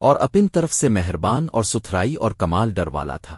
اور اپن طرف سے مہربان اور ستھرائی اور کمال ڈر والا تھا۔